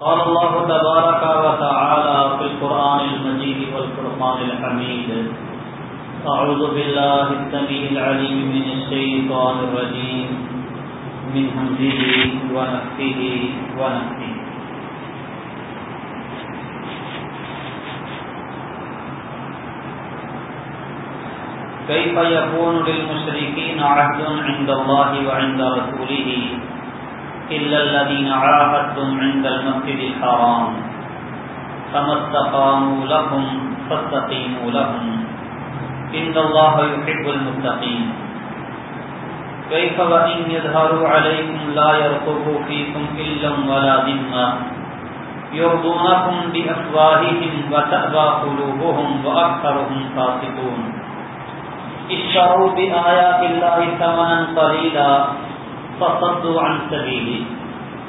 قال الله تبارك وتعالى في القرآن المجيد والفرقان الحميد أعوذ بالله السميع العليم من الشيطان الرجيم من همزه ونفسه ونفسه كيف يكون للمشركين عهد عند الله وعند رسوله إلا الذين عاهدتم عند المسجد الحرام. فما استقاموا لهم فاستقيموا لهم. إن الله يحب المتقين. كيف وإن يظهروا عليكم لا يرقبوا فيكم إلا ولا ذمة. يرضونكم بأفواههم وتأبى قلوبهم وأكثرهم فاسقون. اشتروا بآيات الله ثمنا قليلا. فصدوا عن سبيله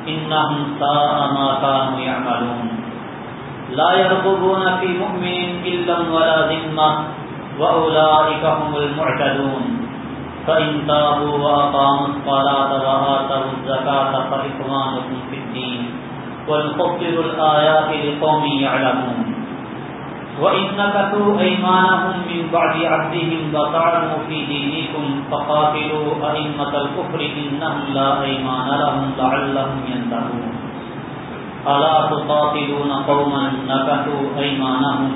إنهم ساء ما كانوا يعملون. لا يرغبون في مؤمن إلا ولا ذمة، وأولئك هم المعتدون. فإن تابوا وأقاموا الصلاة وآتوا الزكاة فإخوانكم في الدين. ونفصل الآيات لقوم يعلمون. وإن نكثوا أيمانهم من بعد عهدهم وطعنوا في دينكم فقاتلوا أئمة الكفر إنهم لا أيمان لهم لعلهم ينتهون. ألا تقاتلون قوما نكثوا أيمانهم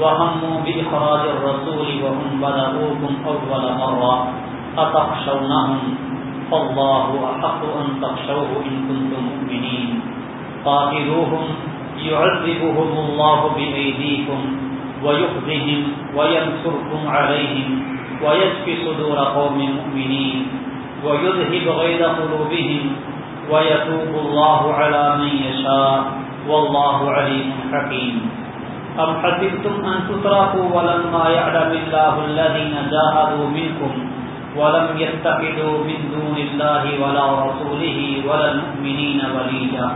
وهموا بإخراج الرسول وهم بدأوكم أول مرة أتخشونهم فالله أحق أن تخشوه إن كنتم مؤمنين. قاتلوهم يعذبهم الله بأيديكم ويخذهم وينصركم عليهم ويشفي صدور قوم مؤمنين ويذهب غير قلوبهم ويتوب الله على من يشاء والله عليم حكيم. أم حسبتم أن تتركوا ولما يعلم الله الذين جاهدوا منكم ولم يتخذوا من دون الله ولا رسوله ولا المؤمنين وليجا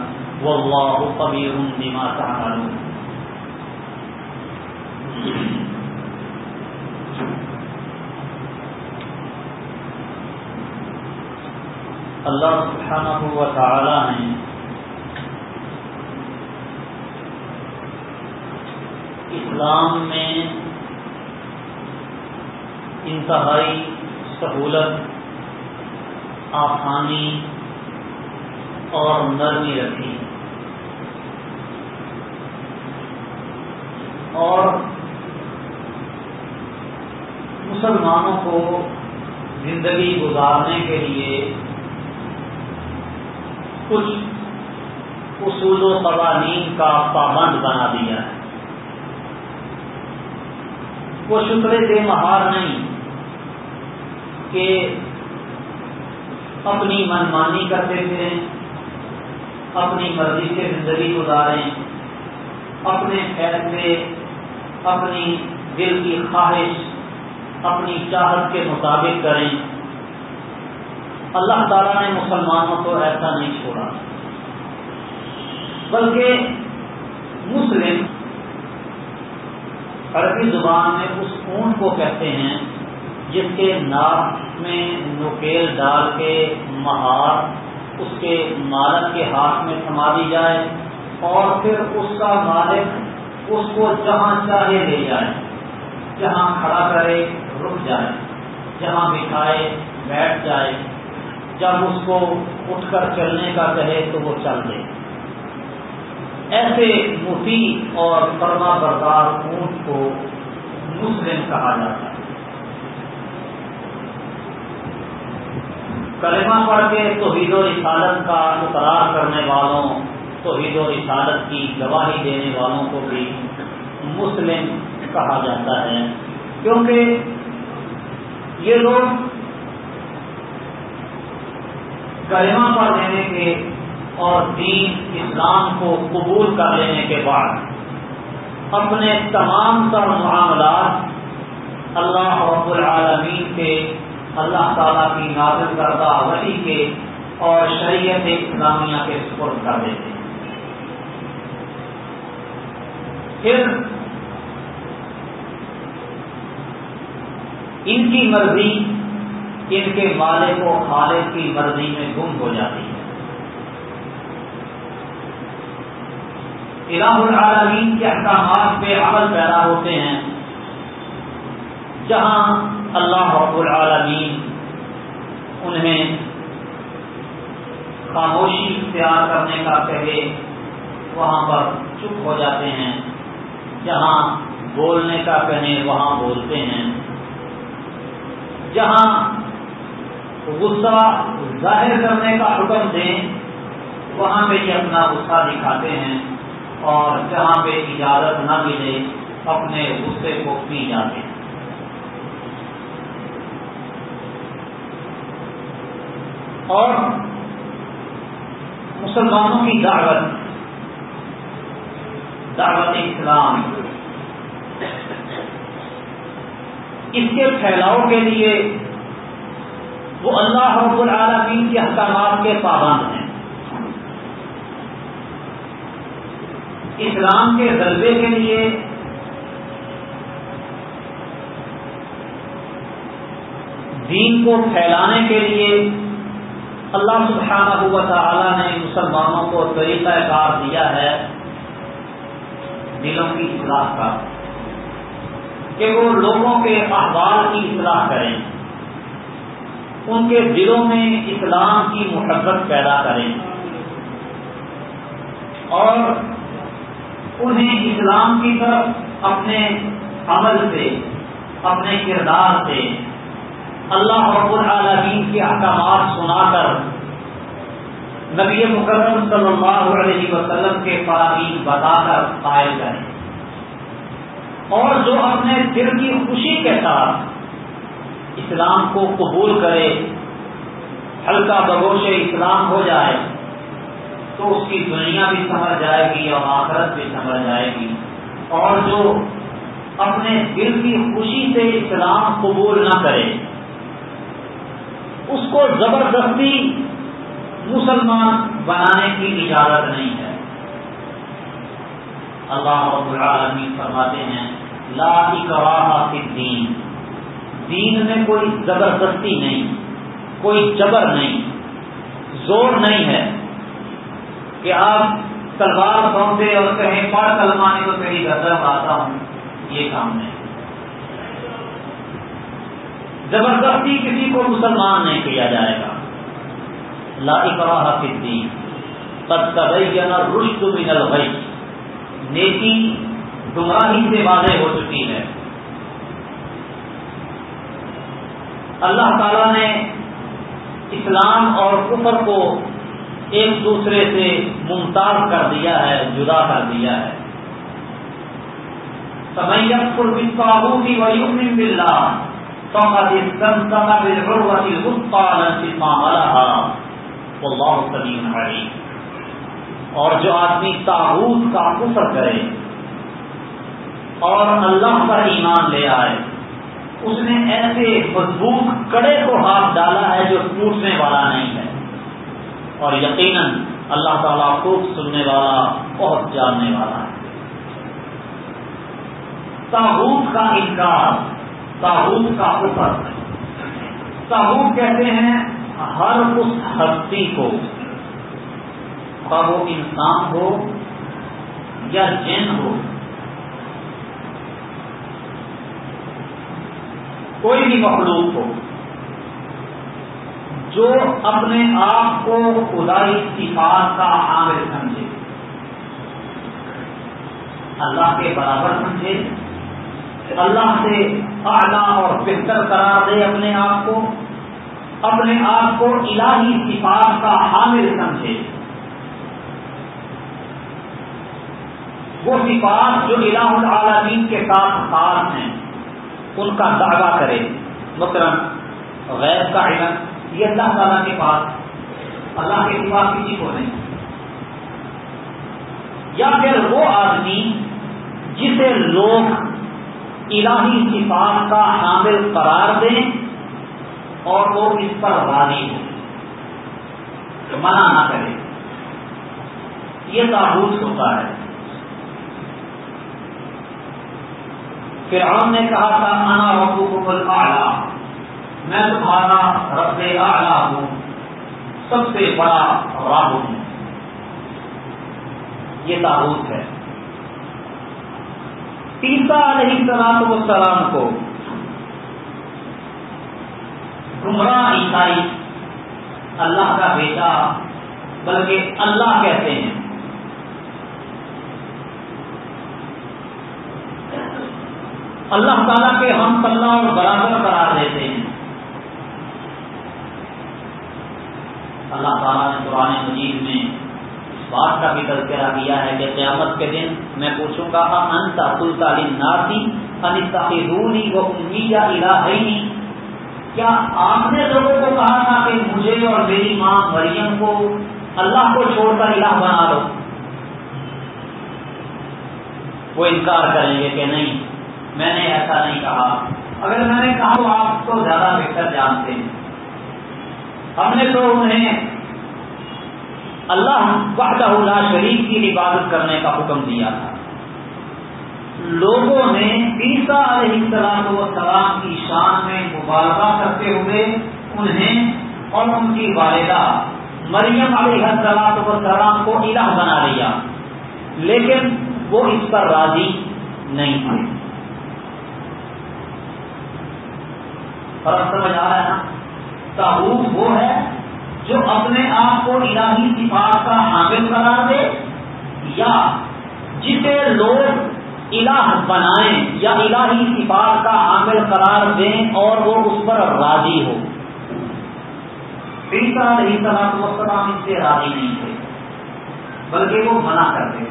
والله خبير بما تعملون. اللہ سبحانہ و تعالی نے اسلام میں انتہائی سہولت، آسانی اور نرمی رکھی۔ اور مسلمانوں کو زندگی گزارنے کے لیے کچھ اصول و قوانین کا پابند بنا دیا ہے۔ وہ شکرے بے مہار نہیں کہ اپنی منمانی کرتے پھریں، اپنی مرضی سے زندگی گزاریں، اپنے فیصلے اپنی دل کی خواہش، اپنی چاہت کے مطابق کریں۔ اللہ تعالیٰ نے مسلمانوں کو ایسا نہیں چھوڑا۔ بلکہ مسلم عربی زبان میں اس اونٹ کو کہتے ہیں، جس کے ناک میں نکیل ڈال کے مہار اس کے مالک کے ہاتھ میں تھما دی جائے اور پھر اس کا مالک اس کو جہاں چاہے لے جائے جہاں کھڑا کرے رک جائے جہاں بٹھائے بیٹھ جائے جب اس کو اٹھ کر چلنے کا کہے تو وہ چل دے۔ ایسے مفی اور فرما بردار اونٹ کو مسلم کہا جاتا ہے۔ کلمہ پڑھ کے توحید و رسالت کا اقرار کرنے والوں توحید و رسالت کی گواہی دینے والوں کو بھی مسلم کہا جاتا ہے۔ کیونکہ یہ لوگ کلمہ پڑھ لینے کے اور دین، اسلام کو قبول کر لینے کے بعد اپنے تمام تر معاملات اللہ رب العالمین کے، اللہ تعالیٰ کی نازل کردہ ولی کے اور شریعت اسلامیہ کے سپرد کر دیتے ہیں۔ پھر ان کی مرضی ان کے مالک و خالق کی مرضی میں گم ہو جاتی ہے۔ الہ العالمین کے احکامات پہ عمل پیدا ہوتے ہیں۔ جہاں اللہ رب العالمین انہیں خاموشی اختیار کرنے کا کہے، وہاں پر چپ ہو جاتے ہیں۔ جہاں بولنے کا کہیں وہاں بولتے ہیں۔ جہاں غصہ ظاہر کرنے کا حکم دیں، وہاں پہ یہ اپنا غصہ دکھاتے ہیں۔ اور جہاں پہ اجازت نہ ملے، اپنے غصے کو پی جاتے ہیں۔ اور مسلمانوں کی دعوت دعوت اسلام۔ اس کے پھیلاؤ کے لیے وہ اللہ رب العالمین کے احکامات کے پابند ہیں۔ اسلام کے غلبے کے لیے دین کو پھیلانے کے لیے اللہ سبحانہ ہوا تعالیٰ نے مسلمانوں کو طریقہ کار دیا ہے۔ دلوں کی اصلاح کا، کہ وہ لوگوں کے احوال کی اصلاح کریں، ان کے دلوں میں اسلام کی محبت پیدا کریں اور انہیں اسلام کی طرف اپنے عمل سے، اپنے کردار سے، اللہ رب العالمین کے احکامات سنا کر نبی مکرم صلی اللہ علیہ وسلم کے فراہیم بتا کر قائل کریں۔ اور جو اپنے دل کی خوشی کے ساتھ اسلام کو قبول کرے، ہلکا بگوش اسلام ہو جائے، تو اس کی دنیا بھی سمجھ جائے گی اور آخرت بھی سمجھ جائے گی۔ اور جو اپنے دل کی خوشی سے اسلام قبول نہ کرے، اس کو زبردستی مسلمان بنانے کی اجازت نہیں ہے۔ اللہ رب العالمین فرماتے ہیں، لا اکراہ فی الدین۔ دین میں کوئی زبردستی نہیں، کوئی جبر نہیں، زور نہیں ہے کہ آپ تلوار پہنچے اور کہیں پڑھ کلمانے کو تیری گدر آتا ہوں۔ یہ کام نہیں۔ زبردستی کسی کو مسلمان نہیں کیا جائے گا۔ لا اکراہ فی الدین. قد تبین رشد من الغی نیکی گمراہی سے واضح ہو چکی ہے. اللہ تعالی نے اسلام اور کفر کو ایک دوسرے سے ممتاز کر دیا ہے، جدا کر دیا ہے. سمیت پر بساہو کی ویوم باللہ فقد استمسك بالعروة الوثقى لا انفصام لها. والله سميع عليم اور جو آدمی تاغوت کا کفر کرے اور اللہ پر ایمان لے آئے، اس نے ایسے مضبوط کڑے کو ہاتھ ڈالا ہے جو ٹوٹنے والا نہیں ہے۔ اور یقیناً اللہ تعالیٰ خوب سننے والا، بہت جاننے والا ہے۔ تاغوت کا انکار تاحود کا اوپر تاحود کہتے ہیں ہر اس ہستی کو وہ انسان ہو یا جین ہو، کوئی بھی مخلوق ہو، جو اپنے آپ کو خدائی صفات کا عامل سمجھے، اللہ کے برابر سمجھے، اللہ سے اعلیٰ اور بہتر قرار دے اپنے آپ کو۔ اپنے آپ کو الہی صفات کا حامل سمجھے۔ وہ صفات جو الہ العالمین کے ساتھ خاص ہیں، ان کا دعویٰ کرے۔ مثلاً غیر کا علم، یہ اللہ تعالیٰ کے پاس، اللہ کے سوا کسی کو نہیں۔ یا پھر وہ آدمی جسے لوگ الہی صفات کا حامل قرار دیں اور وہ اس پر راضی ہو منع نہ کرے یہ تابوت ہوتا ہے۔ فرعون نے کہا تھا، انا ربو اعلیٰ میں تمہارا رب اعلیٰ ہوں۔ سب سے بڑا رب ہوں۔ یہ تابوت ہے۔ تیسا علیہ سلام و کو گمراہ عیسائی اللہ کا بیٹا، بلکہ اللہ کہتے ہیں۔ اللہ تعالیٰ کے ہم پلہ اور برابر قرار دیتے ہیں۔ اللہ تعالیٰ نے قرآن مجید میں اس بات کا بھی تذکرہ کیا ہے کہ قیامت کے دن میں پوچھوں گا انتا سلطا ناسی انتہی وہ امیجا الہی کیا آپ نے لوگوں کو کہا تھا کہ مجھے اور میری ماں مریم کو اللہ کو چھوڑ کر الہ بنا لو وہ انکار کریں گے کہ نہیں، میں نے ایسا نہیں کہا۔ اگر میں نے کہا تو آپ تو زیادہ بہتر جانتے ہیں۔ ہم نے تو انہیں اللہ وحدہ اللہ شریف کی عبادت کرنے کا حکم دیا تھا۔ لوگوں نے عیسیٰ علیہ السلام و سلام کی شان میں مبالغہ کرتے ہوئے انہیں اور ان کی والدہ مریم علیہ السلام و سلام کو الہ بنا لیا، لیکن وہ اس پر راضی نہیں تھے فرق سمجھ آ رہا ہے نا؟ تابوت وہ ہے جو اپنے آپ کو الہی صفات کا حامل قرار دے یا جسے لوگ الہ بنائیں یا الہی صفات کا حامل قرار دیں اور وہ اس پر راضی ہو عیسیٰ علیہ السلام وسلام اس سے راضی نہیں تھے، بلکہ وہ منع کرتے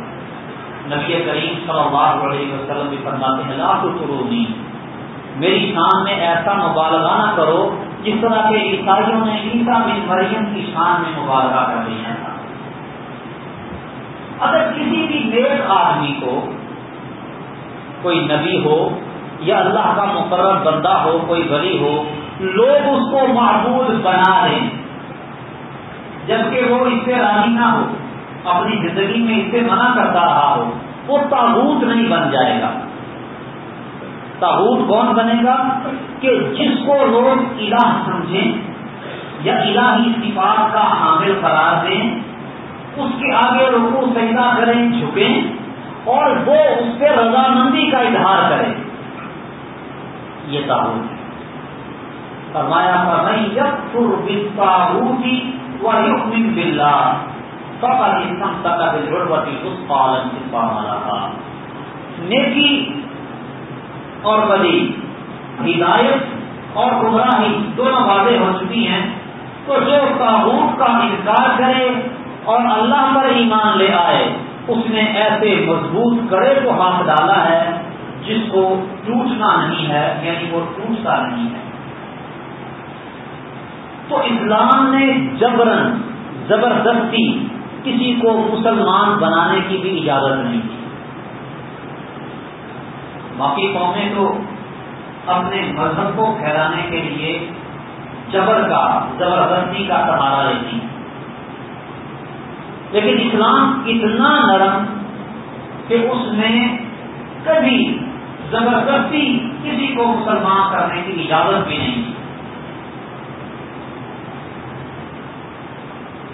نبی کریم صلی اللہ علیہ وسلم بھی فرماتے ہیں، لا تو شروع نہیں میری شان میں ایسا مبالغہ نہ کرو جس طرح کے عیسائیوں نے عیسا بن مریم کی شان میں مبالغہ کر لیا تھا۔ اگر کسی بھی نیک آدمی کو کوئی نبی ہو یا اللہ کا مقرر بندہ ہو، کوئی بری ہو، لوگ اس کو معبود بنا دیں۔ جبکہ وہ اس سے راضی نہ ہو، اپنی زندگی میں اس سے منع کرتا رہا ہو، وہ تابوت نہیں بن جائے گا۔ تابوت کون بنے گا؟ کہ جس کو لوگ الہ سمجھیں یا الہی صفات کا حامل قرار دیں، اس کے آگے رکو سجدہ کریں، جھکیں اور وہ اس پہ رضامندی کا اظہار کرے۔ یہ تابوت فرمایا فرمائی جب پور بتاوتی و یقین بلّہ سفر اسم تک اس پالن پالا نیکی اور بدی، ہدایت اور گمراہی دونوں واضح ہو چکی ہیں۔ تو جو تابوت کا انکار کرے اور اللہ پر ایمان لے آئے اس نے ایسے مضبوط کرے کو ہاتھ ڈالا ہے جس کو ٹوٹنا نہیں ہے یعنی وہ ٹوٹتا نہیں ہے۔ تو اسلام نے جبرن زبردستی کسی کو مسلمان بنانے کی بھی اجازت نہیں دی۔ باقی قومیں تو اپنے مذہب کو پھیلانے کے لیے جبر کا، زبردستی کا سہارا لیتی۔ ہیں لیکن اسلام اتنا نرم کہ اس میں کبھی زبردستی کسی کو مسلمان کرنے کی اجازت بھی نہیں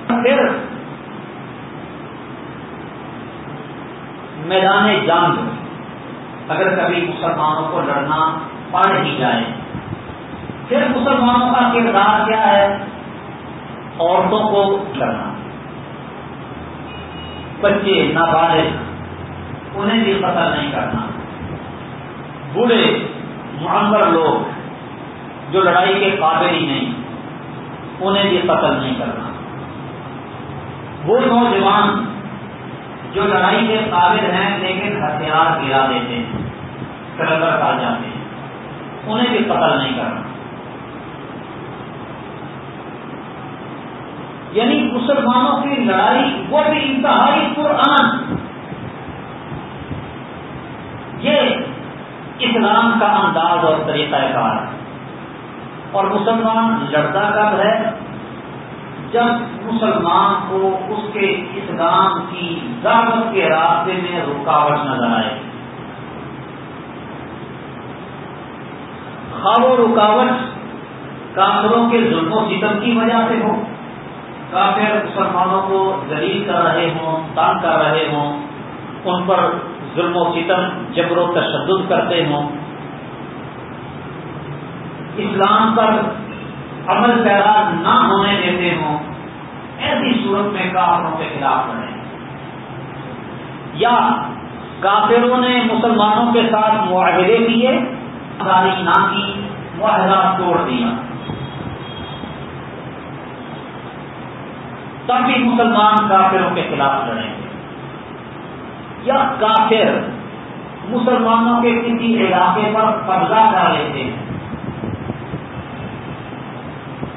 پھر میدان جنگ، اگر کبھی مسلمانوں کو لڑنا پڑ ہی جائے، پھر مسلمانوں کا کردار کیا ہے؟ عورتوں کو لڑنا۔ بچے نابالغ، انہیں بھی قتل نہیں کرنا۔ بوڑھے معمر لوگ جو لڑائی کے قابل ہی نہیں، انہیں بھی قتل نہیں کرنا۔ وہ نوجوان جو لڑائی کے قابل ہیں لیکن ہتھیار گرا دیتے ہیں سرندر کر جاتے ہیں، انہیں بھی قتل نہیں کرنا۔ یعنی مسلمانوں کی لڑائی وہ بھی انتہائی قرآن یہ اسلام کا انداز اور طریقہ کار ہے۔ اور مسلمان لڑتا کب ہے؟ جب مسلمان کو اس کے اسلام کی دعوت کے راستے میں رکاوٹ نظر آئے۔ خواب و رکاوٹ کافروں کے ظلم و ستم کی وجہ سے ہو۔ کافر مسلمانوں کو ذلیل کر رہے ہوں تنگ کر رہے ہوں، ان پر ظلم و ستم جبر و تشدد کرتے ہوں۔ اسلام پر عمل پیدا نہ ہونے دیتے ہوں۔ ایسی صورت میں کافروں کے خلاف لڑیں۔ یا کافروں نے مسلمانوں کے ساتھ معاہدے کیے نہ کی، معاہدہ توڑ دیا۔ تب بھی مسلمان کافروں کے خلاف لڑیں۔ گے یا کافر مسلمانوں کے کسی علاقے پر قبضہ کر لیتے ہیں۔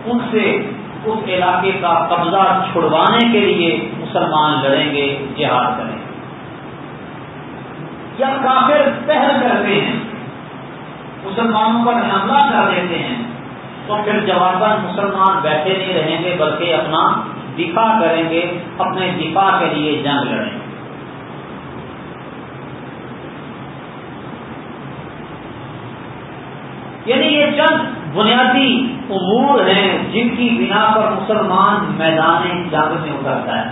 ان سے اس علاقے کا قبضہ چھڑوانے کے لیے مسلمان لڑیں گے، جہاد کریں۔ گے یا کافر پہل کرتے ہیں، مسلمانوں پر حملہ کر دیتے ہیں، تو پھر جواباً مسلمان بیٹھے نہیں رہیں گے، بلکہ اپنا دفاع کریں گے، اپنے دفاع کے لیے جنگ لڑیں گے۔ یعنی یہ چند بنیادی امور ہیں جن کی بنا پر مسلمان میدان جنگ میں اترتا ہے۔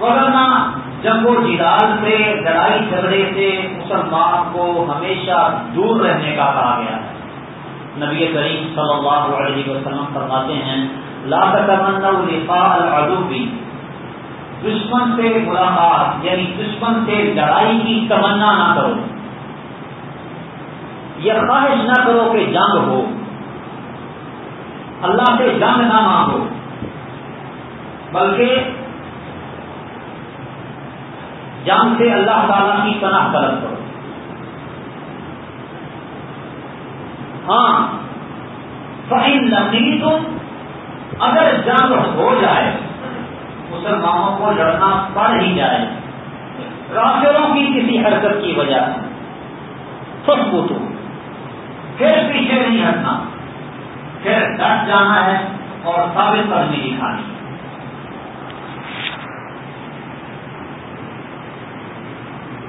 ورنہ جنگ و جدال سے لڑائی جھگڑے سے مسلمان کو ہمیشہ دور رہنے کا کہا گیا۔ ہے نبی کریم صلی اللہ علیہ وسلم فرماتے ہیں لا لقاء العدو. دشمن سے ملاقات یعنی دشمن سے لڑائی کی تمنا نہ کرو. یہ خواہش نہ کرو کہ جنگ ہو. اللہ سے جنگ نہ مانگو. بلکہ جنگ سے اللہ تعالی کی پناہ طلب کرو. ہاں فہم لمبی تم اگر جنگ ہو جائے، مسلمانوں کو لڑنا پڑ ہی جائے۔ کافروں کی کسی حرکت کی وجہ سے۔ خوشبو تو پھر پیچھے نہیں ہٹنا۔ پھر ڈٹ جانا ہے اور ثابت کرنے دکھانی۔ ہے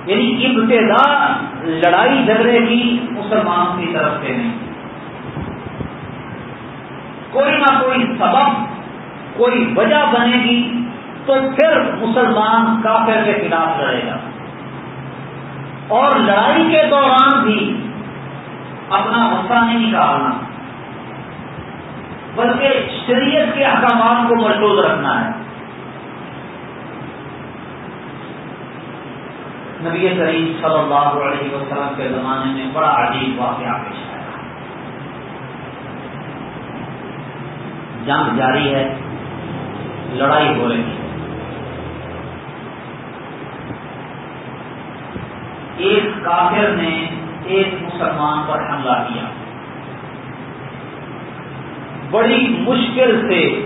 یعنی ابتدا لڑائی جھگڑے کی مسلمانوں کی طرف سے نہیں۔ کوئی نہ کوئی سبب، کوئی وجہ بنے گی تو پھر مسلمان کافر کے خلاف لڑے گا۔ اور لڑائی کے دوران بھی اپنا غصہ نہیں نکالنا، بلکہ شریعت کے احکامات کو محفوظ رکھنا ہے۔ نبی کریم صلی اللہ علیہ وسلم کے زمانے میں بڑا عجیب واقعہ پیش آیا۔ جنگ جاری ہے، لڑائی ہو رہی ہے۔ ایک کافر نے ایک مسلمان پر حملہ کیا۔ بڑی مشکل سے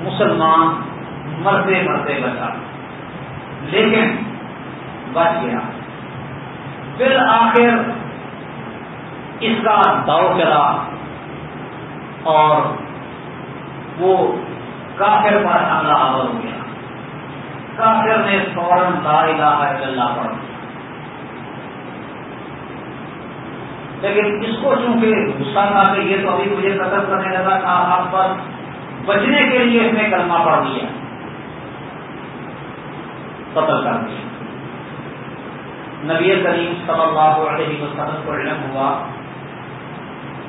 مسلمان مرتے مرتے بچا۔ لیکن بچ گیا۔ پھر آخر اس کا داؤ چلا اور وہ کافر پر حملہ آور ہو گیا۔ کافر نے فوراً لا الہ الا اللہ پڑھ دیا لیکن اس کو چونکہ غصہ تھا کہ یہ تو ابھی مجھے قتل کرنے لگا تھا، آپ پر بچنے کے لیے اس نے کلمہ پڑھ دیا قتل کر دیا۔ نبی کریم صلی اللہ علیہ وسلم کو علم ہوا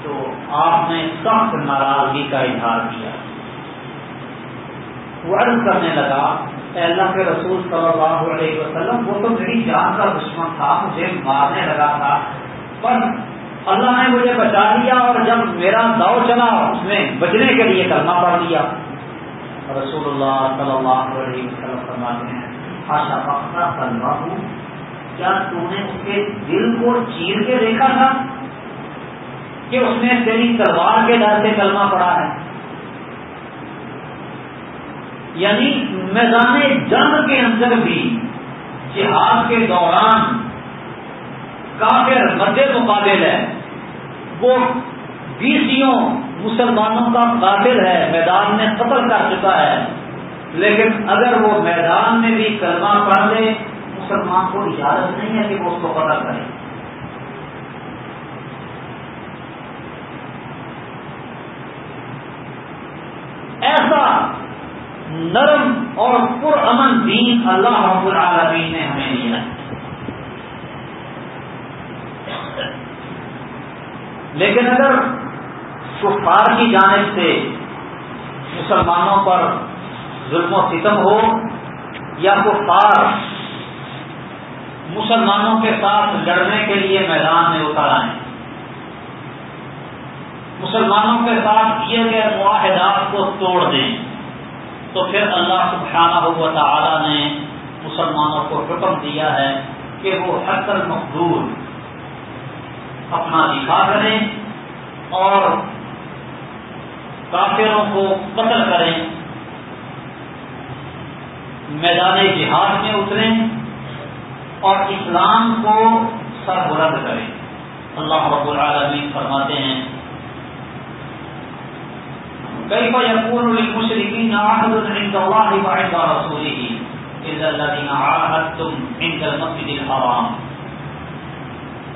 تو آپ نے سخت ناراضگی کا اظہار کیا۔ وہ عرض کرنے لگا، اے اللہ کے رسول صلی اللہ علیہ وسلم، وہ تو میری جان کا دشمن تھا، مجھے مارنے لگا تھا۔ پر اللہ نے مجھے بچا لیا اور جب میرا داؤ چلا، اس میں بچنے کے لیے کرنا پڑ دیا رسول اللہ صلی اللہ علیہ وسلم فرماتے ہیں آشا پختہ طلبا ہوں کیا تم نے اس کے دل کو چیر کے دیکھا تھا کہ اس نے تیری تلوار کے ڈر سے کلمہ پڑا ہے؟ یعنی میدان جنگ کے اندر بھی جہاد کے دوران کافر مد مقابل ہے۔ وہ بیسوں مسلمانوں کا قابل ہے، میدان میں قتل کر چکا ہے۔ لیکن اگر وہ میدان میں بھی کلمہ پڑھ لے، مسلمان کو اجازت نہیں ہے کہ وہ اس کو پتہ کرے۔ ایسا نرم اور پرامن دین اللہ رب العالمین نے ہمیں دیا لیکن اگر کفار کی جانب سے مسلمانوں پر ظلم و ستم ہو یا کفار مسلمانوں کے ساتھ لڑنے کے لیے میدان میں اتر آئیں، مسلمانوں کے ساتھ کیے گئے معاہدات کو توڑ دیں تو پھر اللہ سبحانہ و تعالی نے مسلمانوں کو حکم دیا ہے کہ وہ حق المقدور اپنا دفاع کریں اور کافروں کو قتل کریں۔ میدان جہاد میں اتریں اور اسلام کو سربلند کریں۔ اللہ رب العالمین فرماتے ہیں کئی بار یقون مشرقین عند اللہ وعند رسوله الا الذين عاهدتم عند المسجد الحرام؟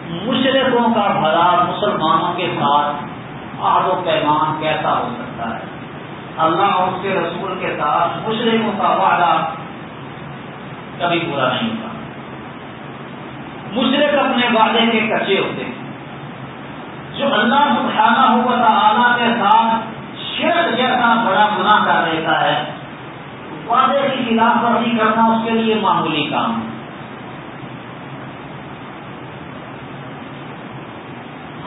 مشرقوں کا بھلا مسلمانوں کے ساتھ آد و پیمان کیسا ہو سکتا ہے؟ اللہ اور اس کے رسول کے ساتھ مشرقوں کا وعدہ کبھی پورا نہیں ہوتا۔ مشرق اپنے وعدے کے کچے ہوتے ہیں۔ جو اللہ سبحانہ ہوا تعالیٰ کے ساتھ شرک جیسا بڑا گناہ کر دیتا ہے۔ وعدے کی خلاف ورزی کرنا اس کے لیے معمولی کام۔ ہے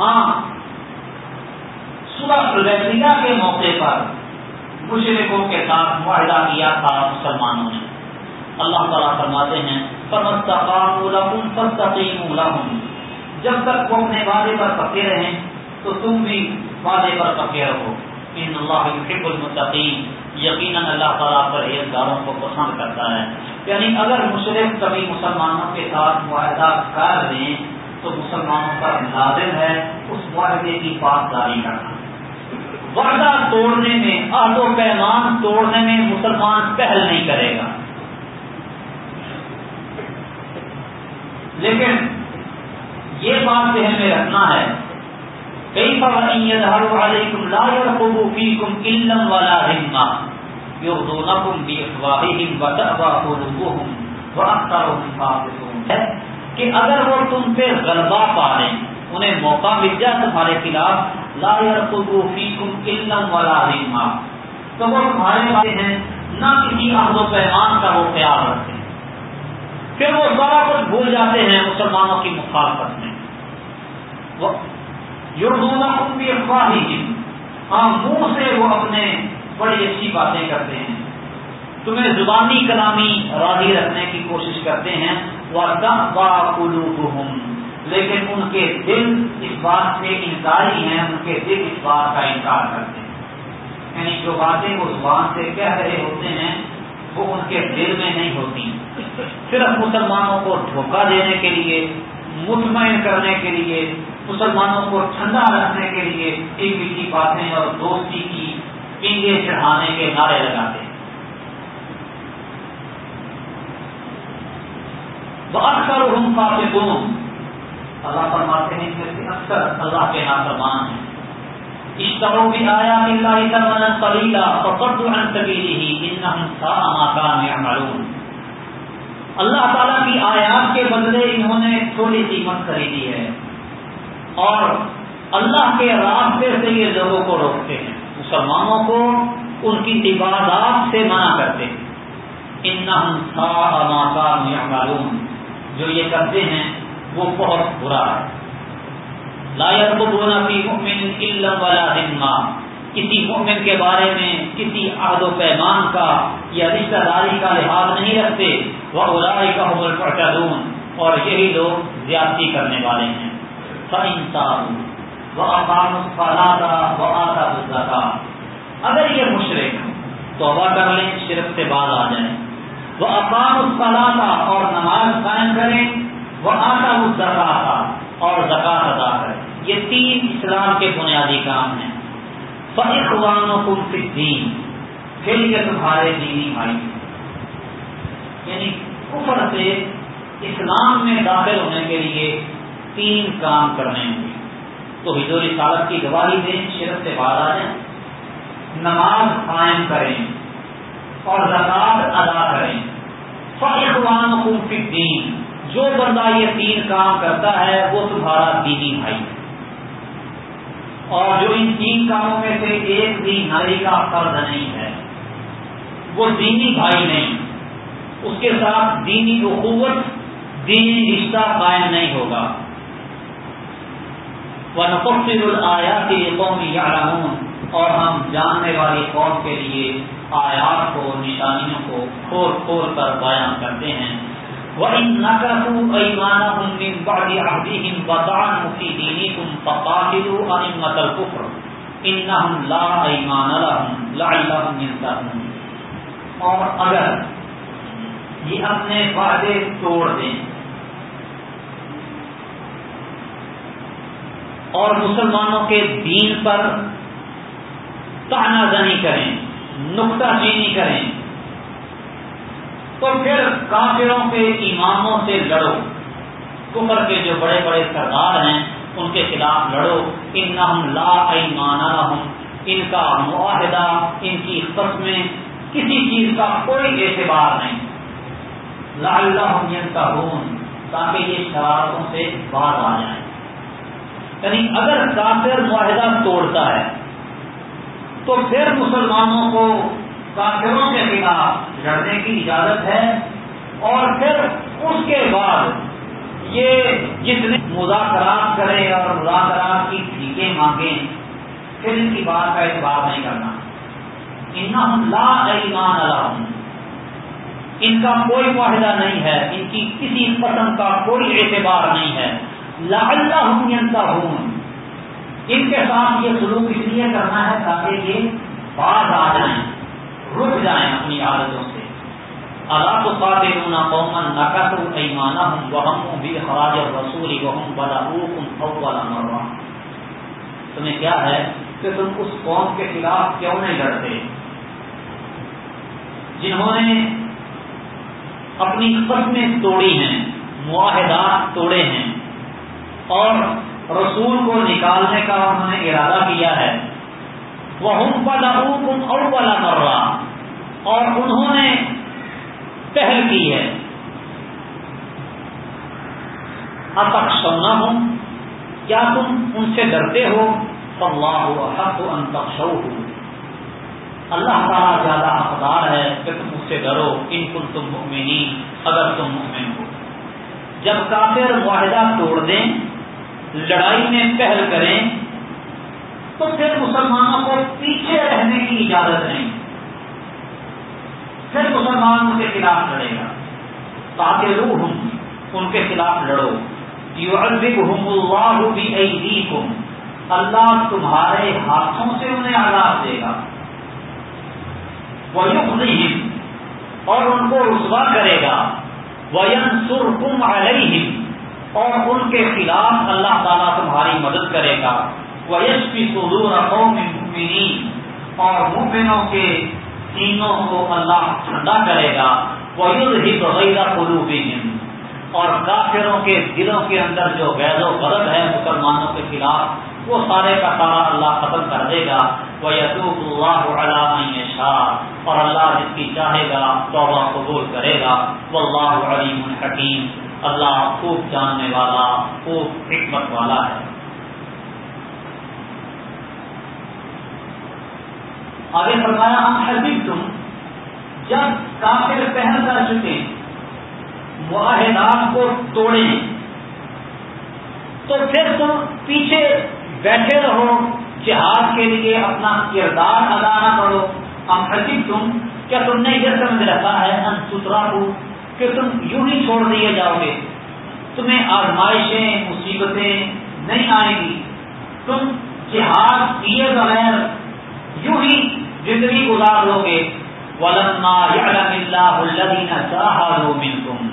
ہاں صبح الدیہ کے موقع پر مشرقوں کے ساتھ معاہدہ کیا تھا مسلمانوں نے۔ اللہ تعالیٰ فرماتے ہیں جب تک وہ اپنے وعدے پر پکے رہیں، تو تم بھی وعدے پر پکے رہو۔ ان اللہ حب المتقین، یقیناً اللہ تعالیٰ پرہیزگاروں کو پسند کرتا ہے۔ یعنی اگر مشرق کبھی مسلمانوں کے ساتھ معاہدہ کر لیں تو مسلمانوں پر لازم ہے اس معاہدے کی بات جاری کرنا۔ وعدہ توڑنے میں آد و پیمان توڑنے میں مسلمان پہل نہیں کرے گا۔ لیکن یہ بات ذہن میں رکھنا ہے کئی بار علیکم لا يرقبوا فيكم الا ولا ذمہ يرضونكم بافواههم وتأبى قلوبهم واكثرهم فاسقون. کہ اگر وہ تم پہ غلبہ پا لیں انہیں موقع مل جائے تمہارے خلاف، لا علم والا تو وہ تمہارے والے ہیں، نہ کسی عہد و پیمان کا وہ خیال رکھتے ہیں۔ پھر وہ سارا کچھ بھول جاتے ہیں مسلمانوں کی مخالفت میں۔ یوردونا ان بھی افواہی ہاں منہ سے وہ اپنے بڑی اچھی باتیں کرتے ہیں۔ تمہیں زبانی کلامی راضی رکھنے کی کوشش کرتے ہیں۔ لیکن ان کے دل اس بات سے انکاری ہیں، ان کے دل اس بات کا انکار کرتے ہیں۔ یعنی جو باتیں وہ زبان سے کہہ رہے ہوتے ہیں، وہ ان کے دل میں نہیں ہوتی۔ صرف مسلمانوں کو دھوکہ دینے کے لیے، مطمئن کرنے کے لیے مسلمانوں کو ٹھنڈا رکھنے کے لیے ایک میٹھی باتیں اور دوستی کی پنگے چڑھانے کے نعرے لگاتے ہیں۔ اکثر ہم فاسقون۔ اللہ فرماتے ہیں کہ اکثر اللہ کے نافرمان ہیں۔ اشتروا بآيات الله ثمنا قليلا فصدوا عن سبيله انهم ساء ما كانوا يعملون اللہ تعالیٰ کی آیات کے بدلے انہوں نے تھوڑی قیمت خریدی ہے۔ اور اللہ کے راستے سے یہ لوگوں کو روکتے ہیں۔ مسلمانوں کو ان کی عبادات سے منع کرتے ہیں۔ انہم ساء جو یہ کرتے ہیں، وہ بہت برا ہے۔ لائر کو بونا مؤمن علم والا ذمہ۔ کسی مومن کے بارے میں کسی عہد و پیمان کا یا رشتہ داری کا لحاظ نہیں رکھتے۔ وہ الائی کا حمل پٹون اور یہی لوگ زیادتی کرنے والے ہیں۔ وہ اقام فلادا وہ آتا کا اگر یہ مشرق توبہ کر لیں، شرک سے بعد آ جائیں۔ وہ اقام الصلاح اور نماز قائم کریں۔ وہ آتا اس اور زکات ادا کریں۔ یہ تین اسلام کے بنیادی کام ہیں۔ فخوانوں کو دین پھر یہ تمہارے دینی بھائی یعنی کفر سے اسلام میں داخل ہونے کے لیے تین کام کرنے ہوں گے تو حضور رسالت کی گواہی دیں، شرک سے باہر آ جائیں۔ نماز قائم کریں اور زکات ادا کریں۔ فخوان فی الدین جو بندہ یہ تین کام کرتا ہے، وہ تمہارا دینی بھائی ہے۔ اور جو ان تین کاموں میں سے ایک بھی ناری کا فرض نہیں ہے، وہ دینی بھائی نہیں۔ اس کے ساتھ دینی اخوت، دینی رشتہ قائم نہیں ہوگا۔ وہ نقصر الآیات قومی اور ہم جاننے والی قوم کے لیے آیات کو، نشانیوں کو کھول کھول کر بیان کرتے ہیں۔ وَإِن نَكَثُوا أَيْمَانَهُم مِّن بَعْدِ عَهْدِهِمْ وَطَعَنُوا فِي دِينِكُمْ فَقَاتِلُوا أَئِمَّةَ الْكُفْرِ إِنَّهُمْ لَا أَيْمَانَ لَهُمْ لَعَلَّهُمْ يَنتَهُونَ اور اگر یہ اپنے وعدے توڑ دیں اور مسلمانوں کے دین پر تانا زنی کریں، نقطہ چینی کریں۔ تو پھر کافروں کے اماموں سے لڑو۔ کفر کے جو بڑے بڑے سردار ہیں، ان کے خلاف لڑو۔ ان لا ایمان ہوں ان کا معاہدہ، ان کی قسمیں کسی چیز کا کوئی اعتبار نہیں۔ لا اللہ کا ہوں تاکہ یہ شرارتوں سے باز آ جائیں۔ یعنی اگر کافر معاہدہ توڑتا ہے، تو پھر مسلمانوں کو کافروں کے خلاف لڑنے کی اجازت ہے۔ اور پھر اس کے بعد یہ جتنے مذاکرات کرے اور مذاکرات کی ٹھیکیں مانگیں، پھر ان کی بات کا اعتبار نہیں کرنا۔ ان لا ایمان الحم ان کا کوئی معاہدہ نہیں ہے، ان کی کسی قسم کا کوئی اعتبار نہیں ہے۔ لا ہوں ان کے ساتھ یہ سلوک اس لیے کرنا ہے تاکہ یہ باز آ جائیں، رک جائیں اپنی عادتوں سے۔ اللہ تو قابل قومن نقص ایمانہ ہوں وہ بھی خراج رسولی وہ ہم بلا والا تمہیں کیا ہے کہ تم اس قوم کے خلاف کیوں نہیں لڑتے؟ جنہوں نے اپنی قسمیں توڑی ہیں، معاہدات توڑے ہیں۔ اور رسول کو نکالنے کا انہوں نے ارادہ کیا ہے۔ وہ ہم پلا اور پلا رہا اور انہوں نے پہل کی ہے۔ اب تک سونا ہوں کیا تم ان سے ڈرتے ہو؟ اللہ ہو ان ہو اللہ تعالیٰ زیادہ حقدار ہے کہ تم اس سے ڈرو۔ ان کل تم مؤمنین اگر تم مؤمن ہو۔ جب کافر معاہدہ توڑ دیں لڑائی میں پہل کریں تو پھر مسلمانوں کو پیچھے رہنے کی اجازت نہیں۔ پھر مسلمان ان کے خلاف لڑے گا۔ تاکہ روح ان کے خلاف لڑو۔ یو اللہ بھی اللہ تمہارے ہاتھوں سے انہیں آزاد دے گا۔ وہ اور ان کو رسوا کرے گا۔ وہ سر کم اور ان کے خلاف اللہ تعالیٰ تمہاری مدد کرے گا۔ وہ یش کی سدور اور ممکنوں کے سینوں کو اللہ ٹھنڈا کرے گا۔ وہ ہی بغیرہ اور کافروں کے دلوں کے اندر جو غیر و غلط ہے مسلمانوں کے خلاف، وہ سارے کا سارا اللہ ختم کر دے گا۔ وہ یسوخ اللہ شاہ اور اللہ جس کی چاہے گا توبہ قبول کرے گا۔ وہ اللہ علیم الحکیم اللہ خوب جاننے والا، خوب حکمت والا ہے۔ آگے فرمایا، ہم حبیب تم، جب کافر پہن کر چکے، معاہدات کو توڑیں تو پھر تم پیچھے بیٹھے رہو، جہاد کے لیے اپنا کردار ادا نہ کرو۔ ہم حبیب تم، کیا تم نے یہ سمجھ رکھا ہے؟ ان سترا کو کہ تم یوں ہی چھوڑ دیے جاؤ گے۔ تمہیں آزمائشیں، مصیبتیں نہیں آئیں گی۔ تم جہاد کیے بغیر یوں ہی زندگی گزار لو گے۔ ولما منكم۔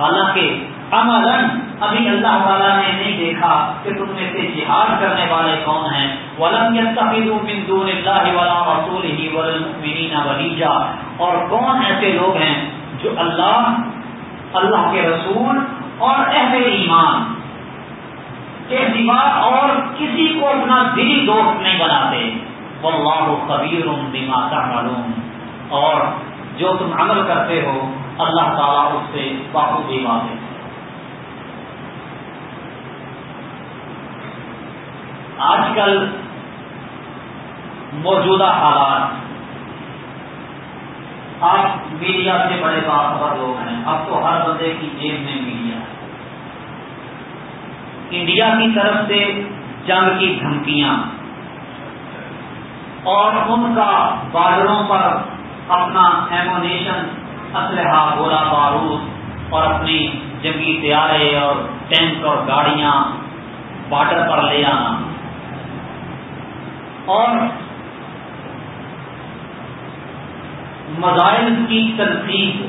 حالانکہ عملاً ابھی اللہ تعالیٰ نے نہیں دیکھا کہ تم میں سے جہاد کرنے والے کون ہیں۔ ولم يتخذوا من دون الله ولا رسوله ولا المؤمنين وليجا۔ اور کون ایسے لوگ ہیں جو اللہ اللہ کے رسول اور اہل ایمان کے سوا اور کسی کو اپنا دلی دوست نہیں بناتے۔ واللہ خبیر بما تعملون۔ اور جو تم عمل کرتے ہو، اللہ تعالیٰ اس سے باخوبی واضح ہے آج کل موجودہ حالات آپ میڈیا سے بڑے باخبر لوگ ہیں۔ اب تو ہر بندے کی جیب میں میڈیا ہے۔ انڈیا کی طرف سے جنگ کی دھمکیاں اور ان کا بارڈروں پر اپنا ایمونیشن اسلحہ گولا بارود اور اپنی جنگی طیارے اور ٹینک اور گاڑیاں بارڈر پر لے آنا۔ اور مزائل کی تنقید.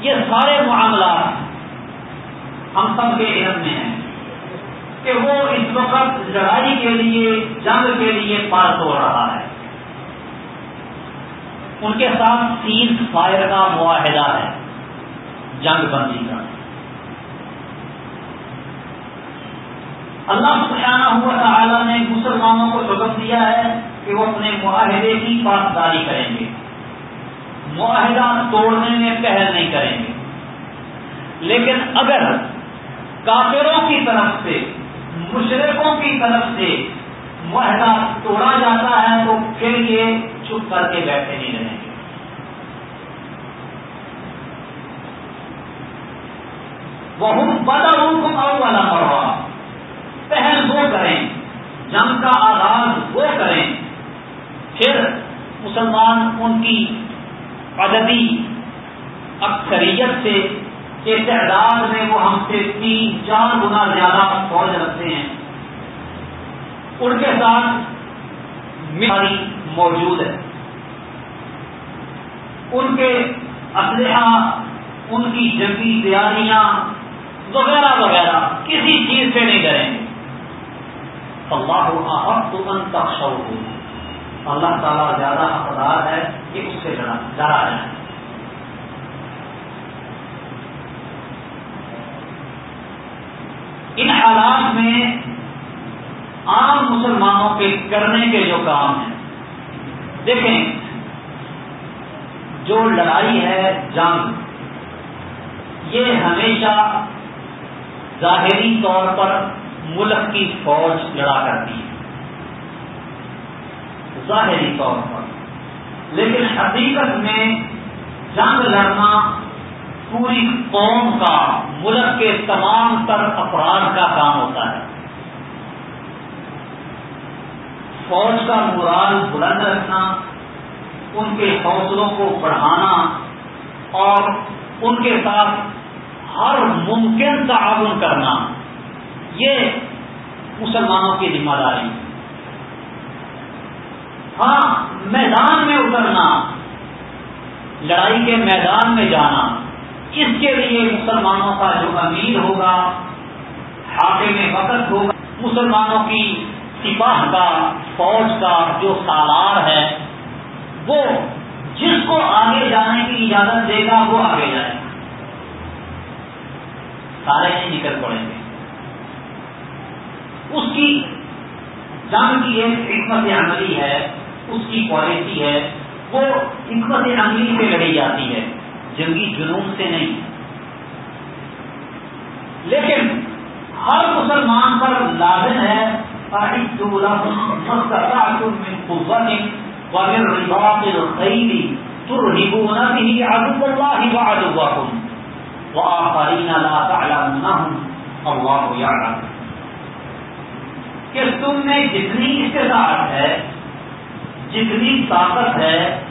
یہ سارے معاملات ہم سب کے علم میں ہیں کہ وہ اس وقت لڑائی کے لیے، جنگ کے لیے پار ہو رہا ہے۔ ان کے ساتھ سیز فائر کا معاہدہ ہے، جنگ بندی کا۔ اللہ سبحانہ ہوا تعالیٰ نے مسلمانوں کو حکم دیا ہے کہ وہ اپنے معاہدے کی پاسداری کریں گے۔ معاہدہ توڑنے میں پہل نہیں کریں گے۔ لیکن اگر کافروں کی طرف سے مشرقوں کی طرف سے معاہدہ توڑا جاتا ہے، تو پھر یہ چپ کر کے بیٹھے نہیں رہیں گے۔ بہت بڑا روپ والا پڑوا پہل وہ کریں، جنگ کا آغاز وہ کریں۔ پھر مسلمان ان کی عددی اکثریت سے تعداد میں وہ ہم سے تین چار گنا زیادہ فوج رکھتے ہیں۔ ان کے ساتھ میاری موجود ہے۔ ان کے اسلحہ، ان کی جنگی تیاریاں، وغیرہ وغیرہ، کسی چیز سے نہیں ڈریں۔ گے اللہ تو ان ہو اللہ تعالیٰ زیادہ حقدار ہے کہ اس سے ڈرا جائے ان حالات میں عام مسلمانوں کے کرنے کے جو کام ہیں، دیکھیں، جو لڑائی ہے جنگ، یہ ہمیشہ ظاہری طور پر ملک کی فوج لڑا کرتی ہے۔ ظاہری طور پر۔ لیکن حقیقت میں جنگ لڑنا پوری قوم کا، ملک کے تمام تر افراد کا کام ہوتا ہے۔ فوج کا مرال بلند رکھنا، ان کے حوصلوں کو بڑھانا اور ان کے ساتھ ہر ممکن تعاون کرنا، یہ مسلمانوں کی ذمہ داری ہے۔ ہاں میدان میں اترنا، لڑائی کے میدان میں جانا۔ اس کے لیے مسلمانوں کا جو امیر ہوگا حاکم میں وقت ہوگا، مسلمانوں کی سپاہ کا، فوج کا جو سالار ہے، وہ جس کو آگے جانے کی اجازت دے گا، وہ آگے جائے۔ گا سارے نہیں نکل پڑیں گے۔ اس کی جنگ کی ایک حکمت عملی ہے۔ اس کی پالیسی ہے، وہ حکمت عملی سے لڑی جاتی ہے، جنگی جنون سے نہیں۔ لیکن ہر مسلمان پر لازم ہے کہ تم میں جتنی استطاعت ہے جتنی طاقت ہے،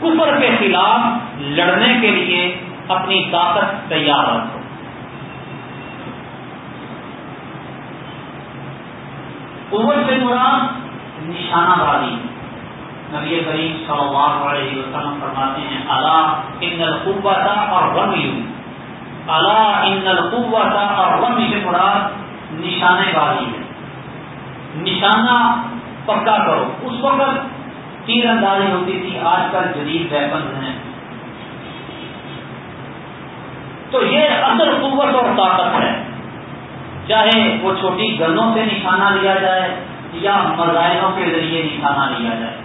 کفر کے خلاف لڑنے کے لیے اپنی طاقت تیار رکھو۔ قوت سے مراد نشانہ والی نبی کریم صلی اللہ علیہ وسلم فرماتے ہیں اللہ ان القوتا اور رم اللہ ان القوتا اور رم سے مراد نشانے والی ہے۔ نشانہ پکا کرو۔ اس وقت تیر اندازی ہوتی تھی آج کل جدید ویپن ہیں۔ تو یہ اصل قوت اور طاقت ہے۔ چاہے وہ چھوٹی گنوں سے نشانہ لیا جائے یا مزائلوں کے ذریعے نشانہ لیا جائے۔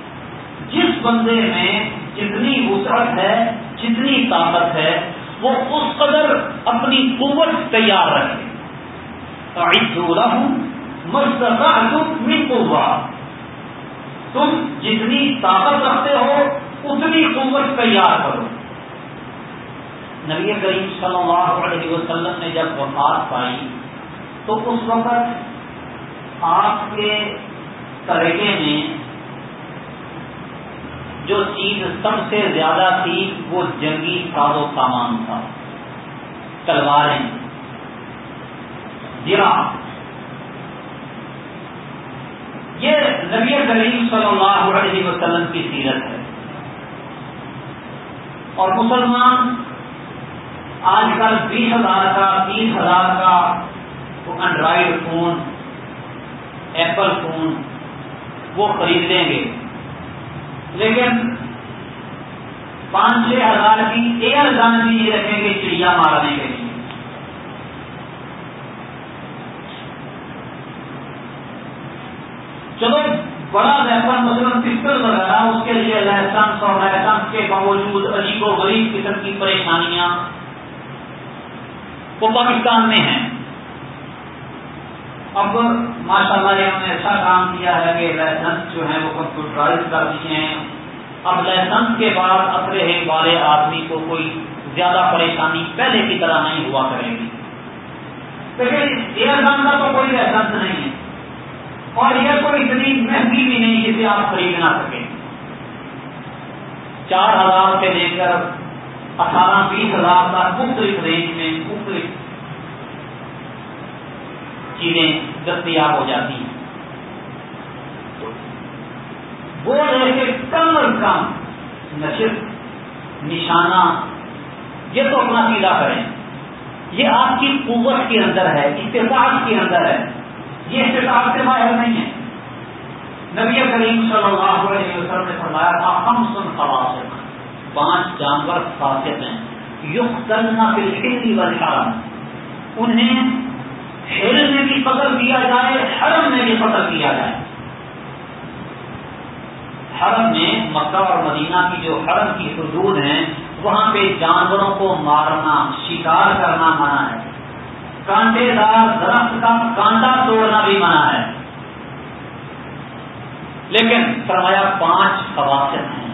جس بندے میں جتنی وسعت ہے، جتنی طاقت ہے، وہ اس قدر اپنی قوت تیار رکھے۔ ہوں مستقا من قوا تم جتنی طاقت رکھتے ہو، اتنی قوت تیار کرو۔ نبی کریم صلی اللہ علیہ وسلم نے جب وفات پائی، تو اس وقت آپ کے طریقے میں جو چیز سب سے زیادہ تھی، وہ جنگی ساز و سامان تھا۔ تلواریں، جرا یہ نبی کریم صلی اللہ علیہ وسلم کی سیرت ہے۔ اور مسلمان آج کل بیس ہزار کا، تیس ہزار کا اینڈرائڈ فون ایپل فون وہ خرید لیں گے۔ لیکن پانچ چھ ہزار کی ایئر گن بھی رکھیں گے، چڑیا مارنے کے لیے چلو، بڑا ویپن مثلاً پسٹل وغیرہ اس کے لیے لائسنس اور لائسنس کے باوجود عجیب و غریب قسم کی پریشانیاں وہ پاکستان میں ہیں۔ اب ماشاء اللہ انہوں نے اچھا کام کیا ہے کہ لائسنس جو ہے وہ کمپیوٹرائز کر دیے ہیں۔ اب لائسنس کے بعد اپنے والے آدمی کو کوئی زیادہ پریشانی پہلے کی طرح نہیں ہوا کرے گی۔ لیکن ایئر گن کا تو کوئی لائسنس نہیں ہے۔ اور یہ کوئی اتنی مہنگی بھی نہیں جسے آپ خرید نہ سکیں۔ چار ہزار سے لے کر اٹھارہ بیس ہزار تک مختلف رینج میں مختلف چیزیں دستیاب ہو جاتی ہیں۔ وہ جیسے کم از کم نشر، نشانہ، یہ تو اپنا سیدھا کریں۔ یہ آپ کی قوت کے اندر ہے استحصال کے اندر ہے۔ یہ استحصال سے باہر نہیں ہے۔ نبی کریم صلی اللہ علیہ وسلم نے فرمایا تھا ہم سن خواص پانچ جانور خاصیت ہیں۔ یق کرنا پھر انہیں ہل میں بھی قتل کیا جائے، حرم میں بھی قتل کیا جائے۔ حرم میں مکہ اور مدینہ کی جو حرم کی حدود ہیں، وہاں پہ جانوروں کو مارنا، شکار کرنا منع ہے۔ کانٹے دار درخت کا کانٹا توڑنا بھی منع ہے۔ لیکن فرمایا پانچ خواصت ہیں۔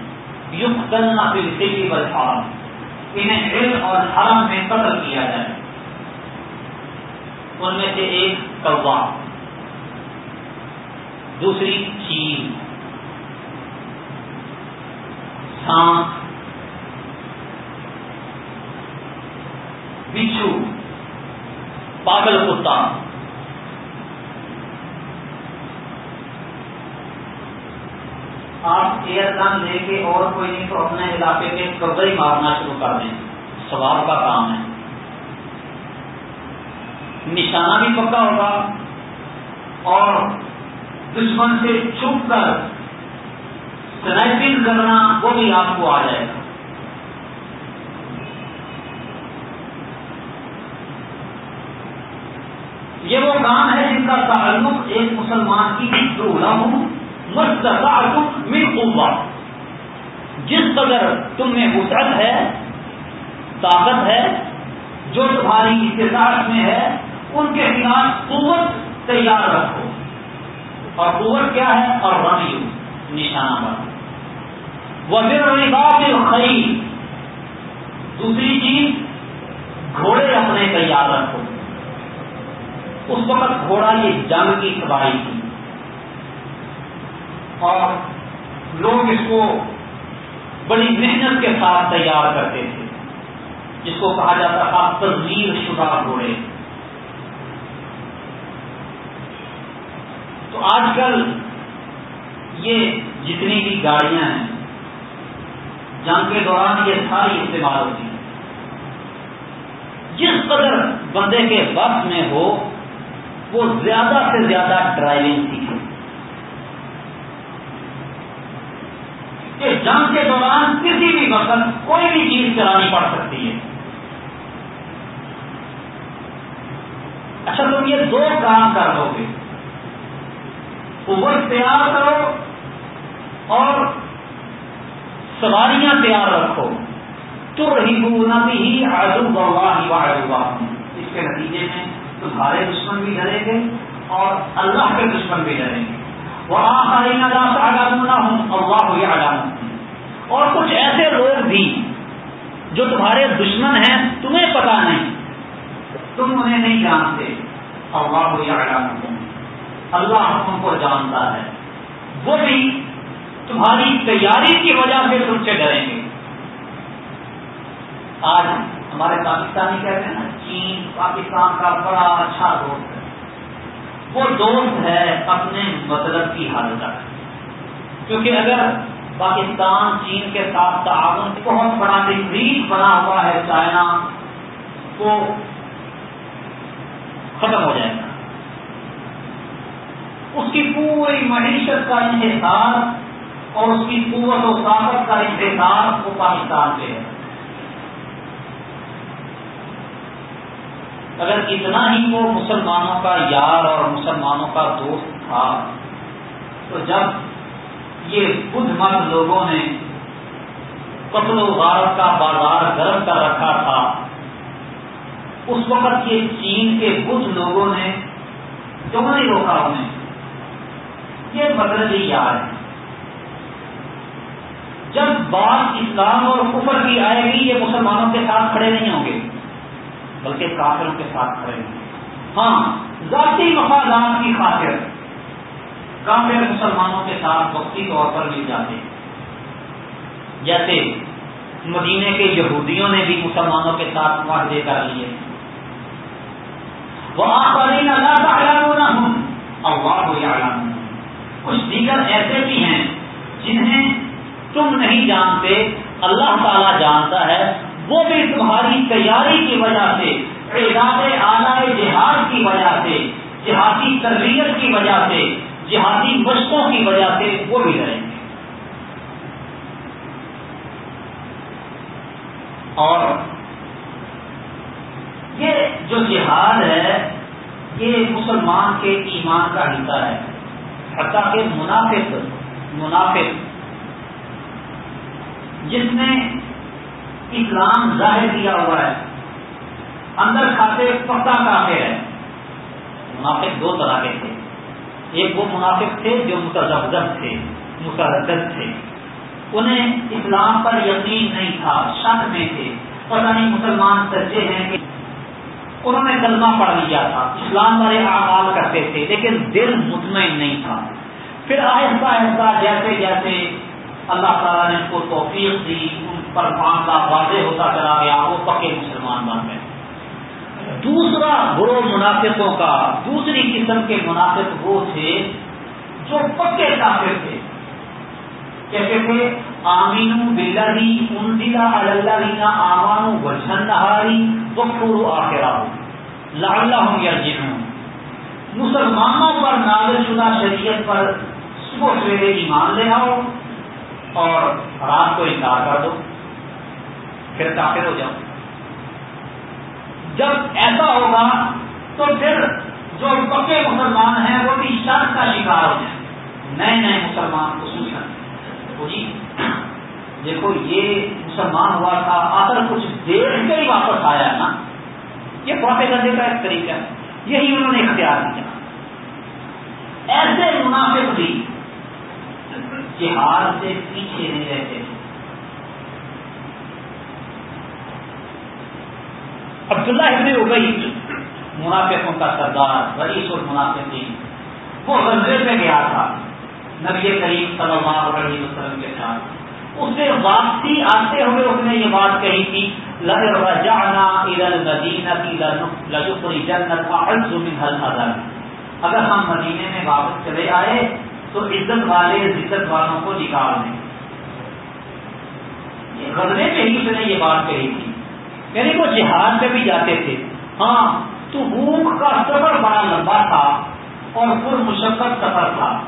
یق کرنا پھر سی انہیں ہل اور حرم میں قتل کیا جائے۔ ان میں سے ایک کوا دوسری چیل سانس بچھو۔ پاگل کتا آپ ایئر گن لے کے اور کوئی نہیں تو اپنے علاقے کے قبضے مارنا شروع کر دیں۔ سواب کا کام ہے۔ نشانہ بھی پکا ہوگا اور دشمن سے چھپ کر سنائپنگ کرنا وہ بھی آپ کو آ جائے گا۔ یہ وہ کام ہے جن کا تعلق ایک مسلمان کی ہوں. مستقاعت من قوہ جس قدر تم میں وسعت ہے، طاقت ہے، جو تمہاری استطاعت میں ہے، ان کے خلاف قوت تیار رکھو. اور قوت کیا ہے؟ اور رمی نشانہ بنو. وہ پھر خرید دوسری چیز، گھوڑے اپنے تیار رکھو. اس وقت گھوڑا یہ جنگ کی تباہی تھی اور لوگ اس کو بڑی محنت کے ساتھ تیار کرتے تھے، جس کو کہا جاتا تھا تصویر شدہ گھوڑے۔ تو آج کل یہ جتنی بھی گاڑیاں ہیں، جنگ کے دوران یہ ساری استعمال ہوتی ہیں۔ جس قدر بندے کے وقت میں ہو وہ زیادہ سے زیادہ ڈرائیونگ سیکھے کہ جنگ کے دوران کسی بھی وقت کوئی بھی چیز چلانی پڑ سکتی ہے۔ اچھا تم یہ دو کام کر دو گے۔ قوت تیار کرو اور سواریاں تیار رکھو۔ تو رہی بھی آجو بوا ہی اس کے نتیجے میں تمہارے دشمن بھی ڈریں گے اور اللہ کے دشمن بھی ڈریں گے۔ وہ آئی نہ ہوں اللہ ہوئی علام اور کچھ ایسے لوگ بھی جو تمہارے دشمن ہیں، تمہیں پتا نہیں۔ تم انہیں نہیں جانتے۔ اللہ ہوئی علام اللہ تم کو جانتا ہے۔ وہ بھی تمہاری تیاری کی وجہ سے تم سے ڈریں گے۔ آج ہمارے پاکستانی کہتے ہیں نا چین پاکستان کا بڑا اچھا دوست ہے۔ وہ دوست ہے اپنے مطلب کی حالت کیونکہ اگر پاکستان، چین کے ساتھ تعاون بہت بڑا تقریب بنا ہوا ہے چائنا کو ختم ہو جائے گا۔ اس کی پوری معیشت کا انحصار اور اس کی قوت و طاقت کا انحصار وہ پاکستان پہ ہے۔ اگر اتنا ہی وہ مسلمانوں کا یار اور مسلمانوں کا دوست تھا، تو جب یہ بدھ مت لوگوں نے قتل و غارت کا بازار گرم کر رکھا تھا، اس وقت یہ چین کے بدھ لوگوں نے کیوں نہیں روکا انہیں؟ یہ مطلب ہی یار ہے جب بات اسلام اور کفر کی آئے گی، یہ مسلمانوں کے ساتھ کھڑے نہیں ہوں گے۔ بلکہ کافروں کے ساتھ کھڑے ہاں ذاتی مفادات کی خاطر کافر مسلمانوں کے ساتھ وقتی طور پر مل جاتے ہیں۔ جیسے مدینے کے یہودیوں نے بھی مسلمانوں کے ساتھ معاہدے کر لیے۔ وہ آفرین اللہ ہوں اللہ کچھ دیگر ایسے بھی ہیں جنہیں تم نہیں جانتے، اللہ تعالی جانتا ہے۔ وہ بھی تمہاری تیاری کی وجہ سے اعداد اعلی جہاد کی وجہ سے، جہادی تربیت کی وجہ سے، جہادی مشقوں کی وجہ سے وہ بھی رہیں گے۔ اور یہ جو جہاد ہے، یہ مسلمان کے ایمان کا حصہ ہے۔ حتیٰ کہ منافق منافق، جس نے اسلام ظاہر کیا ہوا ہے۔ اندر کھاتے پکا کافی ہے۔ منافق دو طرح کے تھے۔ ایک وہ منافق تھے جو متضب تھے، متردد تھے۔ انہیں اسلام پر یقین نہیں تھا، شک میں تھے۔ پتہ نہیں مسلمان سچے ہیں کہ انہوں نے کلمہ پڑھ لیا تھا۔ اسلام والے اعمال کرتے تھے، لیکن دل مطمئن نہیں تھا۔ پھر آہستہ آہستہ جیسے جیسے اللہ تعالیٰ نے ان کو توفیق دی، ان پر معاملہ واضح ہوتا چلا گیا، وہ پکے مسلمان بن گئے۔ دوسرا گروہ منافقوں کا، دوسری قسم کے منافق وہ تھے جو پکے کافر تھے۔ کہتے تھے آمین بلری ان دلا اللہ آمان وجن نہاری بخور آخرا لال ہوں یا مسلمانوں پر نازل شدہ شریعت پر صبح سویرے ایمان لے آؤ اور رات کو انکار کر دو۔ پھر کافر ہو جاؤ جب ایسا ہوگا تو پھر جو پکے مسلمان ہیں وہ بھی شرط کا شکار ہو جائیں۔ نئے نئے مسلمان خصوصاً جی دیکھو یہ مسلمان ہوا تھا، آخر کچھ دیر کے ہی واپس آیا نا۔ یہ پوتے کرنے کا ایک طریقہ ہے۔ یہی انہوں نے اختیار کیا۔ ایسے منافق بھی جہاد سے پیچھے نہیں رہتے۔ عبداللہ ابن ابئی، منافقوں کا سردار، رئیس المنافقین، وہ غزے پہ گیا تھا، نبی کریم صلی اللہ علیہ وسلم کے ساتھ۔ اس نے واپسی آتے ہوئے اس نے یہ بات کہی تھی رجعنا الى المدینہ جنت من الحذر اگر ہم مدینے میں واپس چلے آئے، تو عزت والے عزت والوں کو نکال دیں۔ غزلے پہ ہی اس نے یہ بات کہی تھی۔ یعنی وہ جہاد پہ بھی جاتے تھے۔ ہاں تو بھوک کا سفر بڑا لمبا تھا اور پر مشقت سفر تھا۔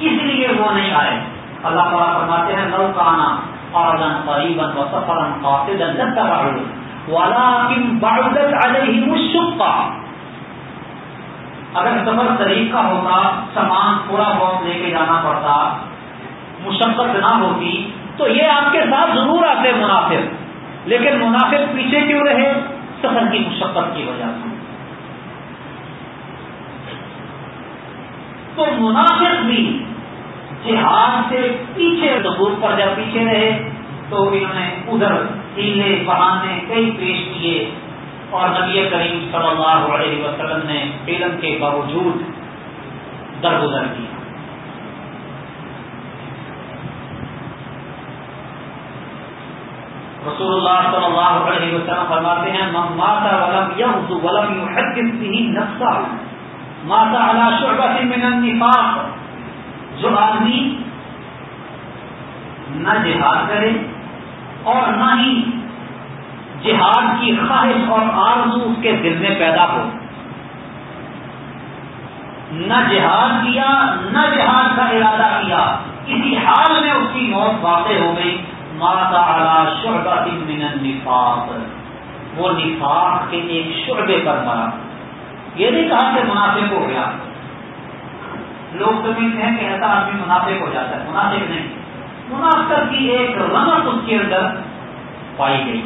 اس لیے وہ نہیں آئے۔ اللہ تعالیٰ فرماتے ہیں نو کانا اور قریباً و سفر قاصد والا کم بارودت علیہ مشقہ اگر سفر قریب کا ہوتا، سامان تھوڑا بہت لے کے جانا پڑتا، مشقت نہ ہوتی، تو یہ آپ کے ساتھ ضرور آتے منافق۔ لیکن منافق پیچھے کیوں رہے؟ سفر کی مشقت کی وجہ سے۔ تو منافق بھی جہاد سے پیچھے دور پر جب پیچھے رہے، تو انہوں نے ادھر ہیلے، بہانے کئی پیش کیے۔ اور نبی کریم صلی اللہ علیہ وسلم نے علم کے باوجود درگزر کیا رسول اللہ صلی اللہ علیہ وسلم فرماتے ہیں ماتا ولم یمس ولم یحدث به نفسا ماتا علی شعبۃ من النفاق، جو آدمی نہ جہاد کرے اور نہ ہی جہاد کی خواہش اور آرزو اس کے دل میں پیدا ہو۔ نہ جہاد کیا، نہ جہاد کا ارادہ کیا۔ اسی حال میں اس کی موت واقع ہو گئی۔ ماتا اعلی شعبہ من النفاق. وہ نفاق کے ایک شعبے پر مرا. یہ نہیں کہا کہ منافق ہو گیا. لوگ سمجھتے ہیں کہ ایسا آدمی منافق ہو جاتا ہے. منافق نہیں. منافق کی ایک رمت اس کے اندر پائی گئی.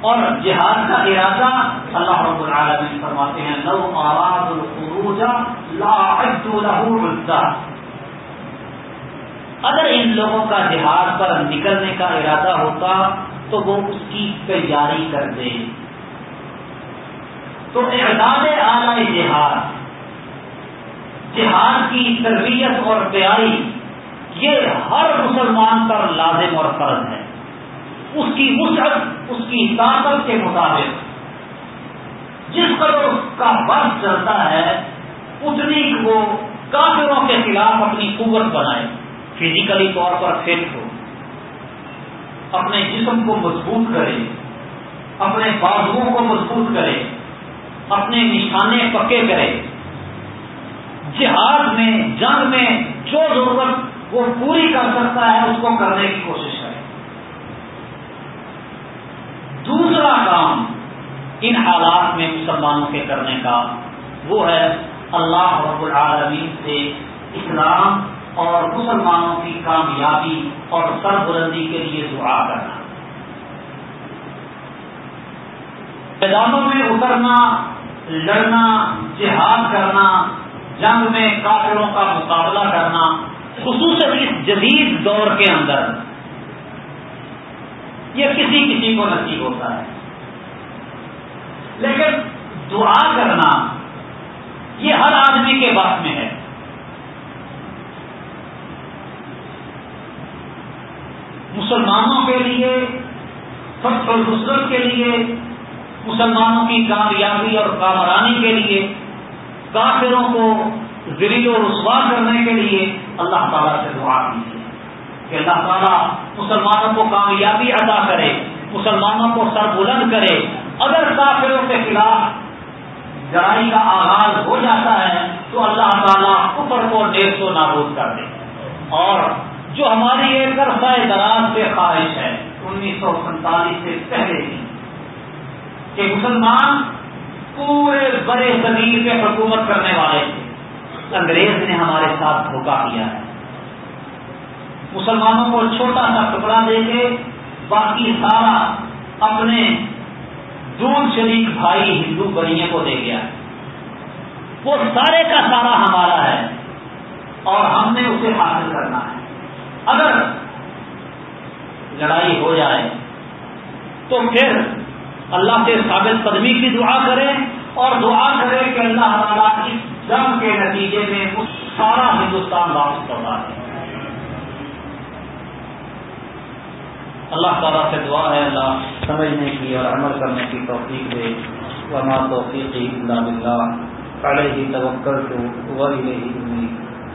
اور جہاد کا ارادہ اللہ رب العالمین فرماتے ہیں، لو آواز الخروج لا عدو له اگر ان لوگوں کا جہاد پر نکلنے کا ارادہ ہوتا تو وہ اس کی تیاری کر دے۔ تو اعداد اعلی جہاد جہاد کی تربیت اور تیاری یہ ہر مسلمان پر لازم اور فرض ہے۔ اس کی وسعت، اس کی طاقت کے مطابق۔ جس قدر اس کا بس چلتا ہے، اتنی وہ کافروں کے خلاف اپنی قوت بنائے۔ فزیکلی طور پر فٹ ہو، اپنے جسم کو مضبوط کرے، اپنے بازوؤں کو مضبوط کرے، اپنے نشانے پکے کرے۔ جہاد میں، جنگ میں جو ضرورت وہ پوری کر سکتا ہے، اس کو کرنے کی کوشش کرے۔ دوسرا کام ان حالات میں مسلمانوں کے کرنے کا وہ ہے اللہ رب العالمین سے اسلام اور مسلمانوں کی کامیابی اور سربلندی کے لیے دعا کرنا۔ میدانوں میں اترنا، لڑنا، جہاد کرنا، جنگ میں کافروں کا مقابلہ کرنا، خصوصاً اس جدید دور کے اندر، یہ کسی کسی کو نصیب ہوتا ہے۔ لیکن دعا کرنا یہ ہر آدمی کے بات میں ہے۔ مسلمانوں کے لیے، فتح الحسرت کے لیے، مسلمانوں کی کامیابی اور کامرانی کے لیے، کافروں کو ذریع و رسوا کرنے کے لیے اللہ تعالیٰ سے دعا کیجیے کہ اللہ تعالیٰ مسلمانوں کو کامیابی ادا کرے، مسلمانوں کو سر بلند کرے۔ اگر کافروں کے خلاف لڑائی کا آغاز ہو جاتا ہے، تو اللہ تعالیٰ اوپر کو ڈیڑھ سو نابود کر دے۔ اور جو ہماری ایک عرصہ دراز سے خواہش ہے، انیس سو سینتالیس سے پہلے کی کہ مسلمان پورے بڑے زمین پہ حکومت کرنے والے تھے۔ انگریز نے ہمارے ساتھ دھوکہ کیا ہے۔ مسلمانوں کو چھوٹا سا ٹکڑا دے کے باقی سارا اپنے دودھ شریک بھائی ہندو بڑھیا کو دے گیا۔ وہ سارے کا سارا ہمارا ہے اور ہم نے اسے حاصل کرنا ہے۔ اگر لڑائی ہو جائے تو پھر اللہ سے ثابت قدمی کی دعا کریں اور دعا کرے کہ اللہ تعالیٰ اس جنگ کے نتیجے میں سارا ہندوستان واپس کروا ہے اللہ تعالیٰ سے دعا ہے، اللہ سمجھنے کی اور عمل کرنے کی توفیق دے۔ ورنہ توفیق اللہ بلّہ ہی توکر کو وہ ہی